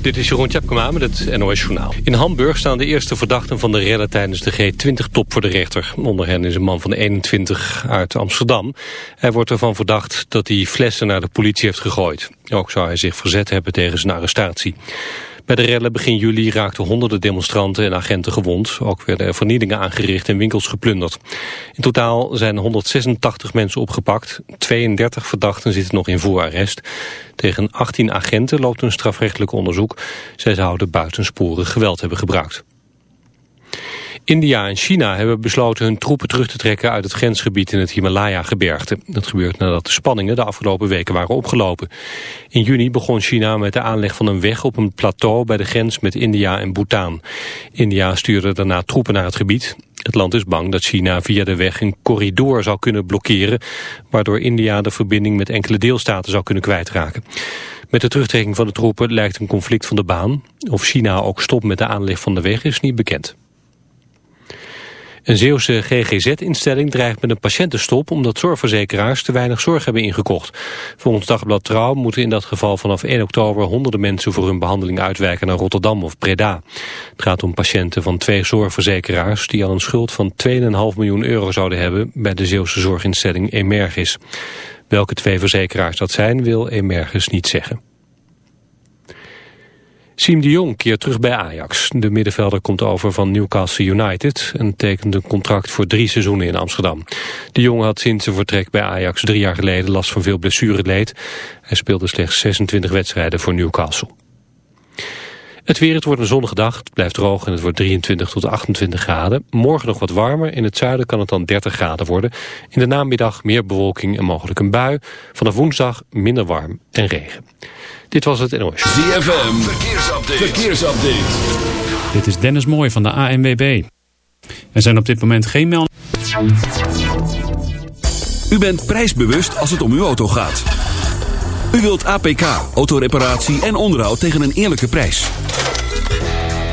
Dit is Jeroen Tjepkema met het NOS Journaal. In Hamburg staan de eerste verdachten van de redden tijdens de G20-top voor de rechter. Onder hen is een man van 21 uit Amsterdam. Hij wordt ervan verdacht dat hij flessen naar de politie heeft gegooid. Ook zou hij zich verzet hebben tegen zijn arrestatie. Bij de rellen begin juli raakten honderden demonstranten en agenten gewond. Ook werden er vernielingen aangericht en winkels geplunderd. In totaal zijn 186 mensen opgepakt. 32 verdachten zitten nog in voorarrest. Tegen 18 agenten loopt een strafrechtelijk onderzoek. Zij zouden buitensporig geweld hebben gebruikt. India en China hebben besloten hun troepen terug te trekken uit het grensgebied in het Himalaya-gebergte. Dat gebeurt nadat de spanningen de afgelopen weken waren opgelopen. In juni begon China met de aanleg van een weg op een plateau bij de grens met India en Bhutan. India stuurde daarna troepen naar het gebied. Het land is bang dat China via de weg een corridor zou kunnen blokkeren, waardoor India de verbinding met enkele deelstaten zou kunnen kwijtraken. Met de terugtrekking van de troepen lijkt een conflict van de baan. Of China ook stopt met de aanleg van de weg is niet bekend. Een Zeeuwse GGZ-instelling dreigt met een patiëntenstop... omdat zorgverzekeraars te weinig zorg hebben ingekocht. Volgens Dagblad Trouw moeten in dat geval vanaf 1 oktober... honderden mensen voor hun behandeling uitwijken naar Rotterdam of Breda. Het gaat om patiënten van twee zorgverzekeraars... die al een schuld van 2,5 miljoen euro zouden hebben... bij de Zeeuwse zorginstelling Emergis. Welke twee verzekeraars dat zijn, wil Emergis niet zeggen. Siem de Jong keert terug bij Ajax. De middenvelder komt over van Newcastle United... en tekent een contract voor drie seizoenen in Amsterdam. De Jong had sinds zijn vertrek bij Ajax drie jaar geleden... last van veel blessureleed. Hij speelde slechts 26 wedstrijden voor Newcastle. Het weer, het wordt een zonnige dag, het blijft droog en het wordt 23 tot 28 graden. Morgen nog wat warmer, in het zuiden kan het dan 30 graden worden. In de namiddag meer bewolking en mogelijk een bui. Vanaf woensdag minder warm en regen. Dit was het NOS. ZFM, verkeersupdate. verkeersupdate. Dit is Dennis Mooij van de ANWB. Er zijn op dit moment geen meldingen. U bent prijsbewust als het om uw auto gaat. U wilt APK, autoreparatie en onderhoud tegen een eerlijke prijs.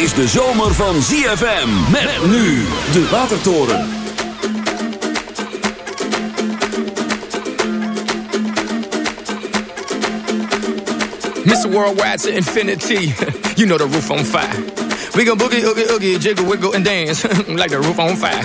Is de zomer van ZFM. Met nu de Watertoren. Mr. Worldwide to infinity. you know the roof on fire. We gon' boogie, oogie, oogie, jiggle, wiggle, and dance like the roof on fire.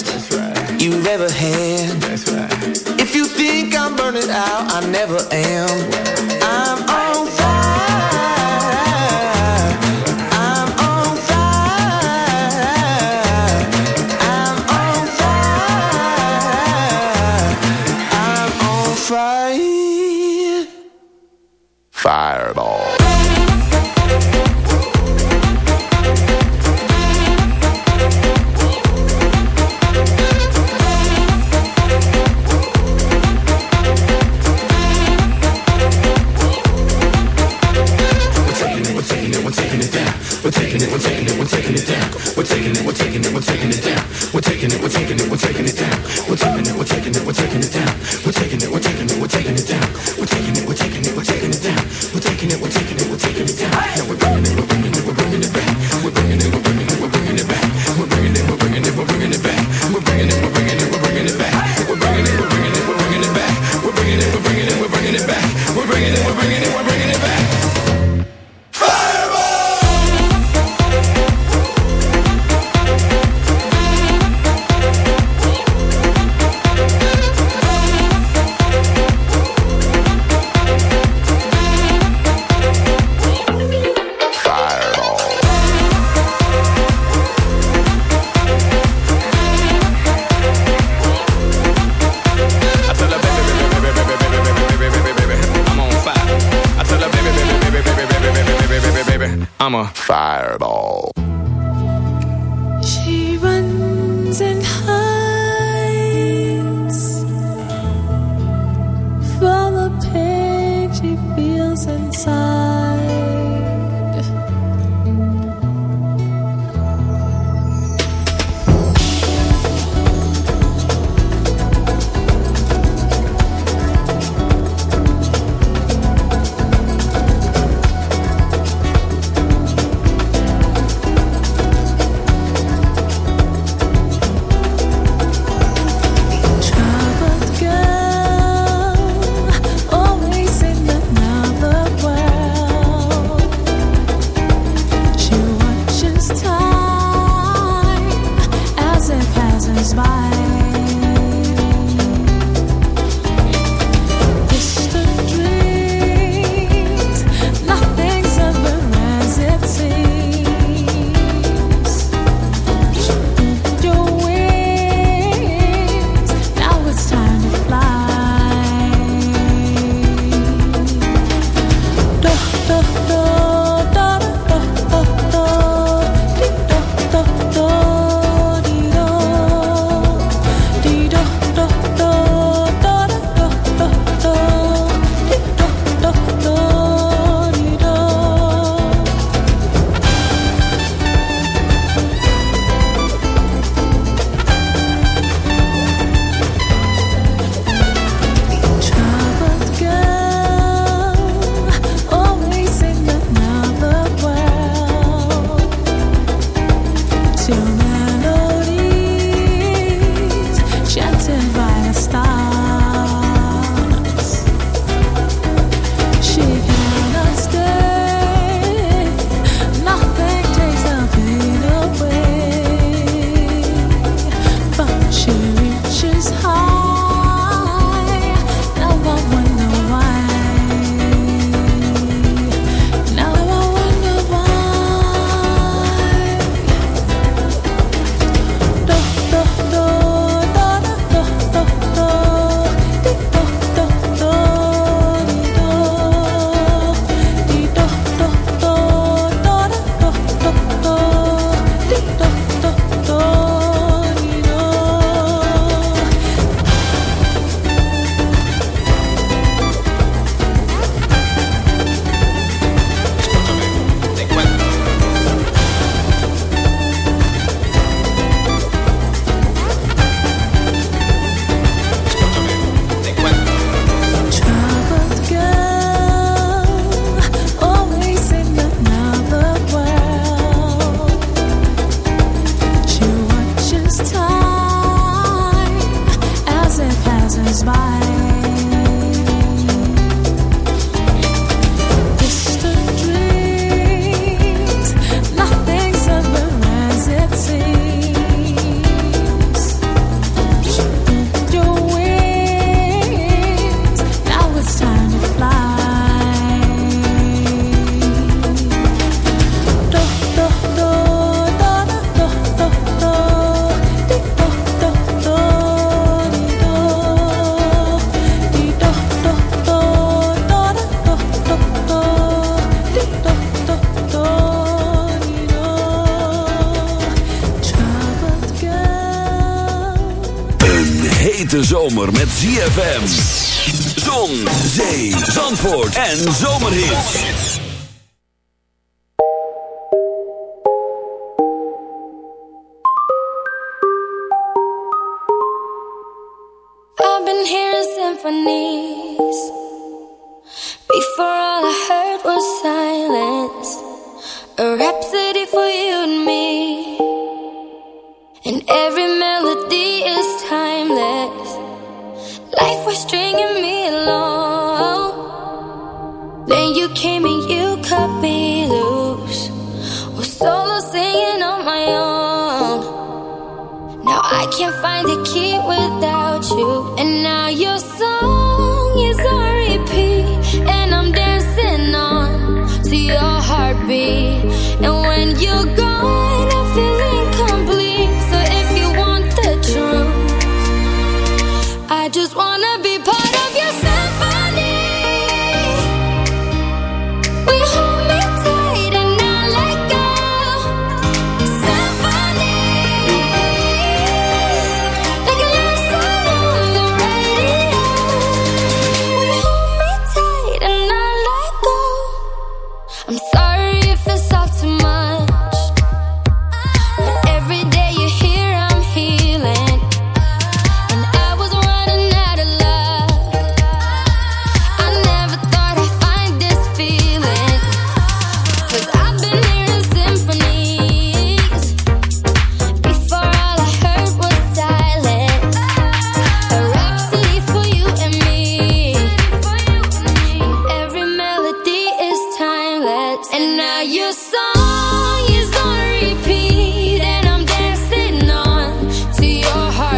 best right. you've ever had. That's Right. If you think I'm burning out, I never am. I'm ZFM. can't find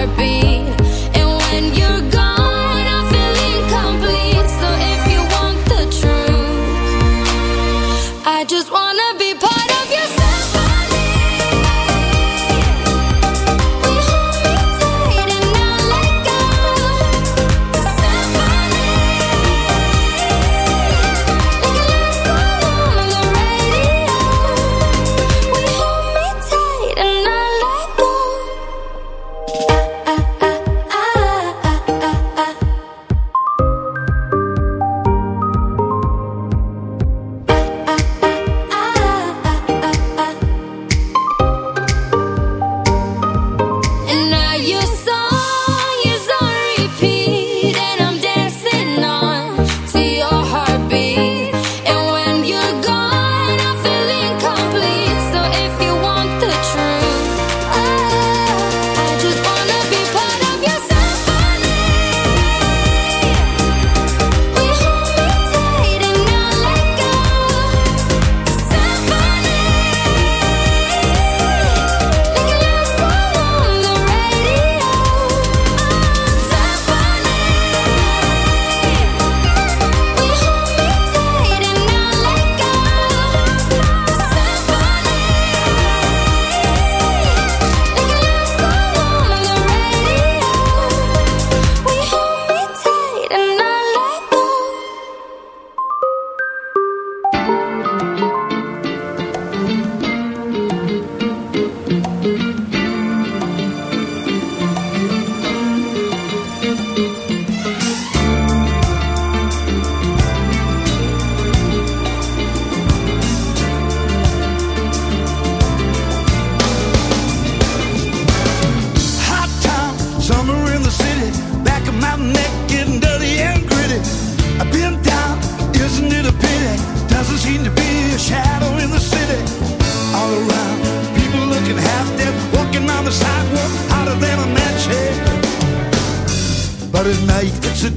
heartbeat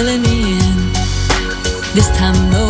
Pulling me in, this time no,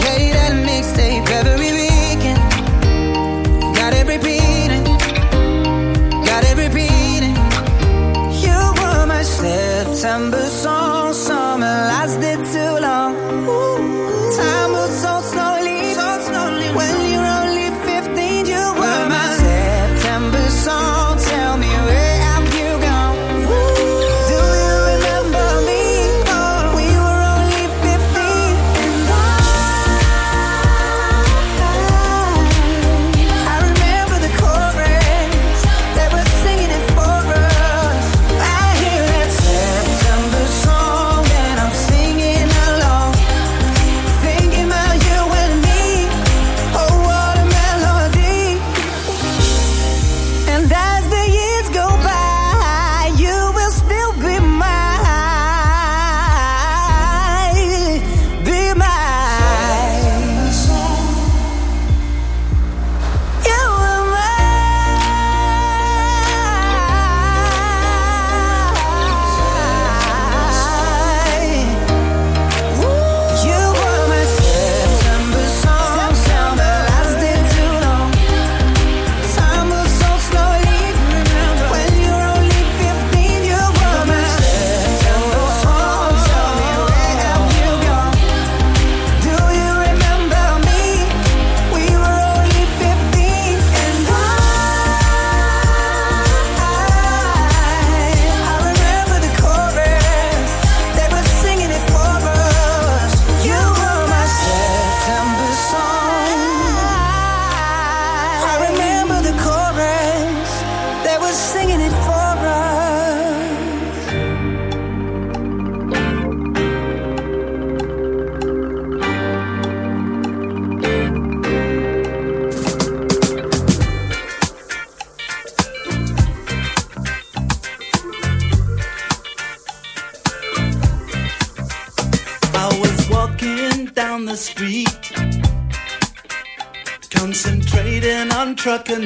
September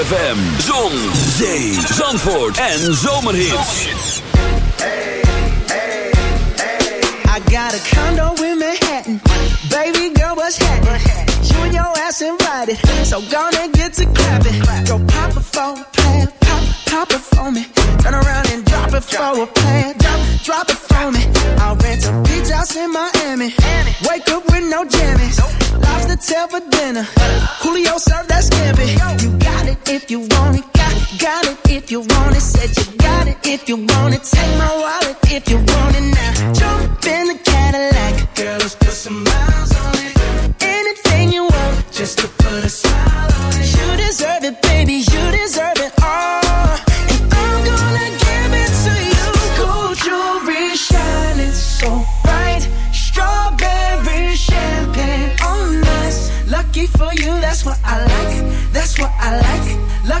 ZFM, Zon, Zee, Zandvoort en Zomerhits. Hey, hey, hey. I got a condo in Manhattan. Baby girl, what's happening? You and your ass invited. So gonna get to clapping. Go pop a phone.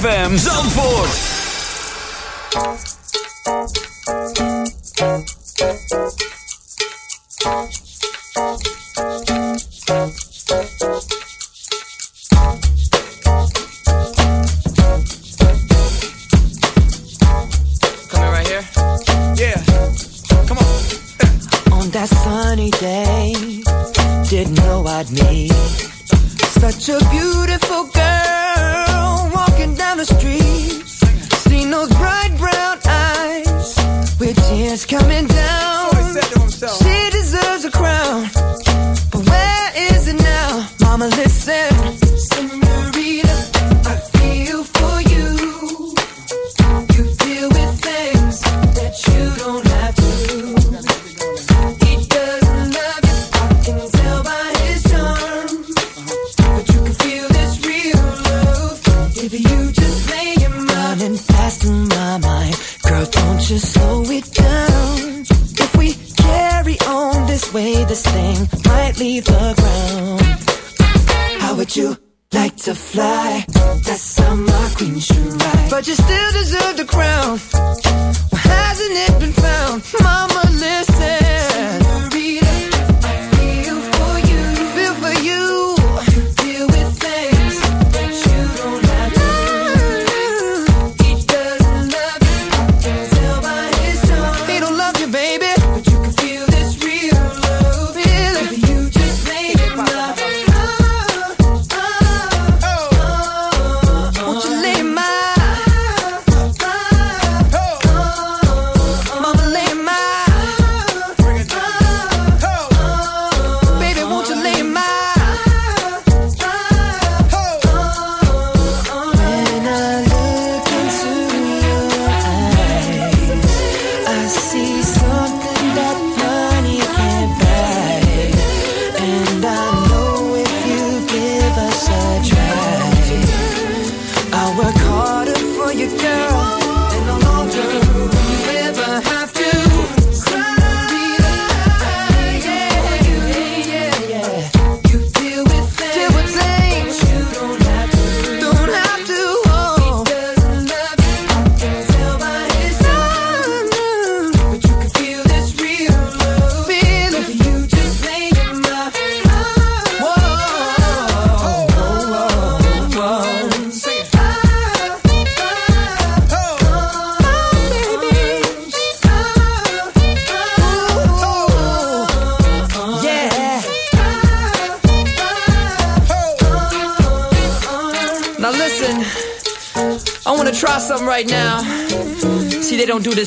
ZFM Zandvoort.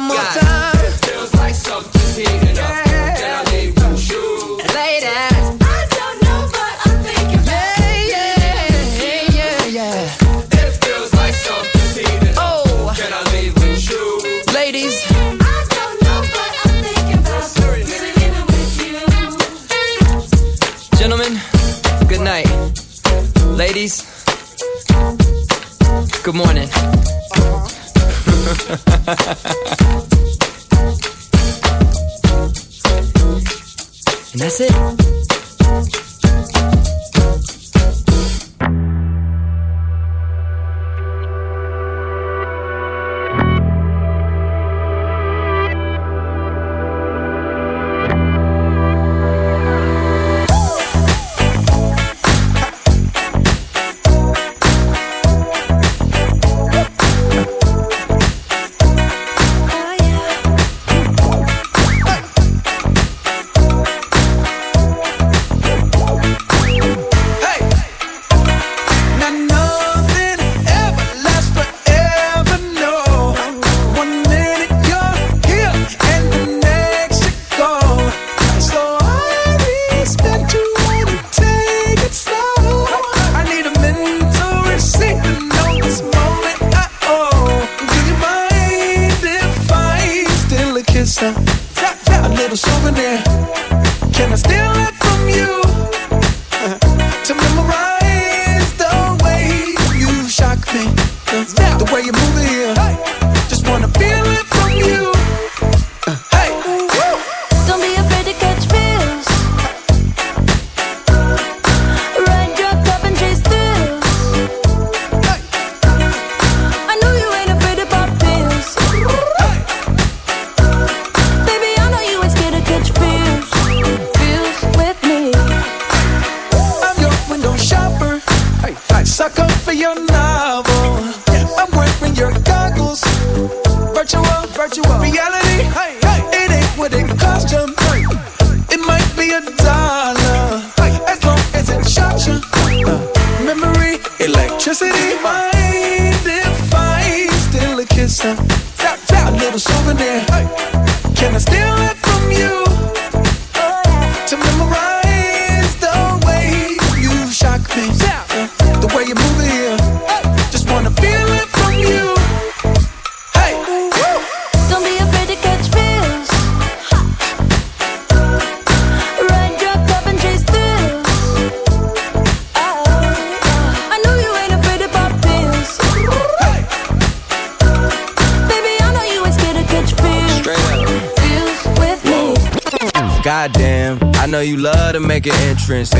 One more time. It feels like something's heating up. Can I leave with you? Ladies, I don't know what I'm about. Yeah, yeah, yeah, yeah. It feels like something's heating up. Oh, can I leave with you? Ladies, I don't know what I'm about. Really with you. Gentlemen, good night. Ladies, good morning. And that's it. Entrance.